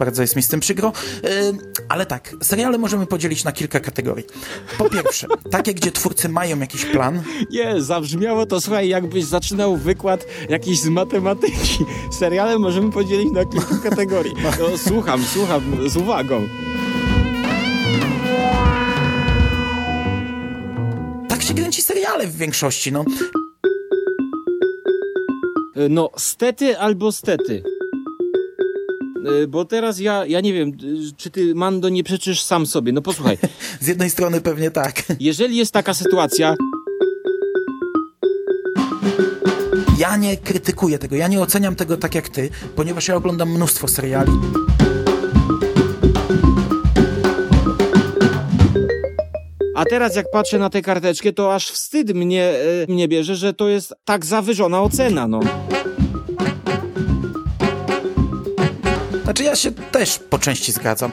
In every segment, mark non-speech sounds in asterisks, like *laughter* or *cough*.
bardzo jest mi z tym przykro. Yy, ale tak, seriale możemy podzielić na kilka kategorii. Po pierwsze, *laughs* takie, gdzie twórcy mają jakiś plan. Nie, zabrzmiało to, słuchaj, jakbyś zaczynał wykład jakiś z matematyki. Seriale możemy podzielić na kilka *laughs* kategorii. No, słucham, słucham z uwagą. Tak się kręci seriale w większości, no. E, No, stety albo stety. E, Bo teraz ja, ja nie wiem, czy ty, Mando, nie przeczysz sam sobie. No posłuchaj, *laughs* Z jednej strony pewnie tak. jeżeli jest taka sytuacja, Ja nie krytykuję tego, ja nie oceniam tego tak jak ty, ponieważ ja oglądam mnóstwo seriali. a teraz jak patrzę na tę karteczkę, to aż wstyd mnie, e, mnie bierze, że to jest tak zawyżona ocena, no. Znaczy ja się też po części zgadzam.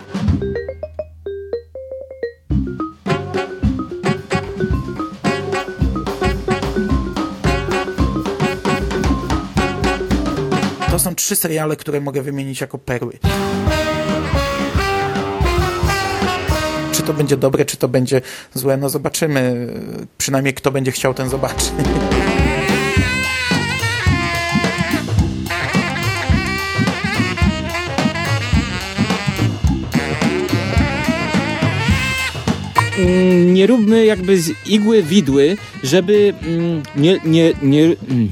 To są trzy seriale, które mogę wymienić jako perły. Czy to będzie dobre, czy to będzie złe, no zobaczymy. Przynajmniej kto będzie chciał, ten zobaczy. *laughs* Mm, nie róbmy jakby z igły widły, żeby mm, nie, nie, nie, mm,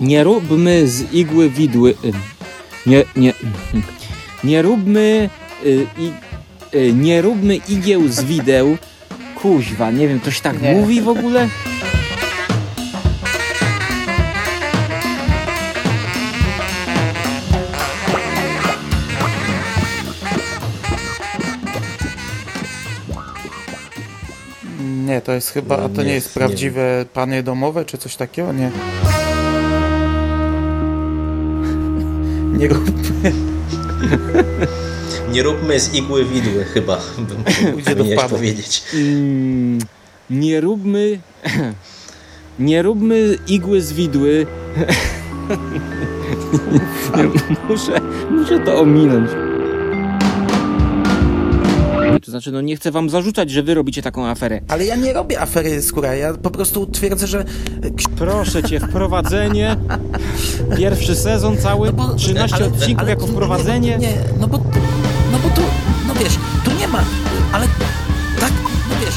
nie róbmy z igły widły, nie, nie, nie róbmy y, i, y, nie róbmy igieł z wideł, kuźwa, nie wiem, ktoś tak Nie. mówi w ogóle? Nie, to jest chyba, a to nie, Nie, jest nie prawdziwe panie domowe, czy coś takiego? Nie. *laughs* Nie róbmy. *laughs* Nie róbmy z igły widły chyba, bym *laughs* powiedzieć. Mm, nie róbmy, *clears throat* nie róbmy igły z widły. Nie, muszę, muszę to ominąć. To znaczy, no nie chcę wam zarzucać, że wy robicie taką aferę. Ale ja nie robię afery skóra, ja po prostu twierdzę, że Proszę cię, wprowadzenie. Pierwszy sezon cały, 13 ale- odcinków ale- jako wprowadzenie. Nie, no bo, no bo tu, no wiesz, tu nie ma, ale tak, no wiesz,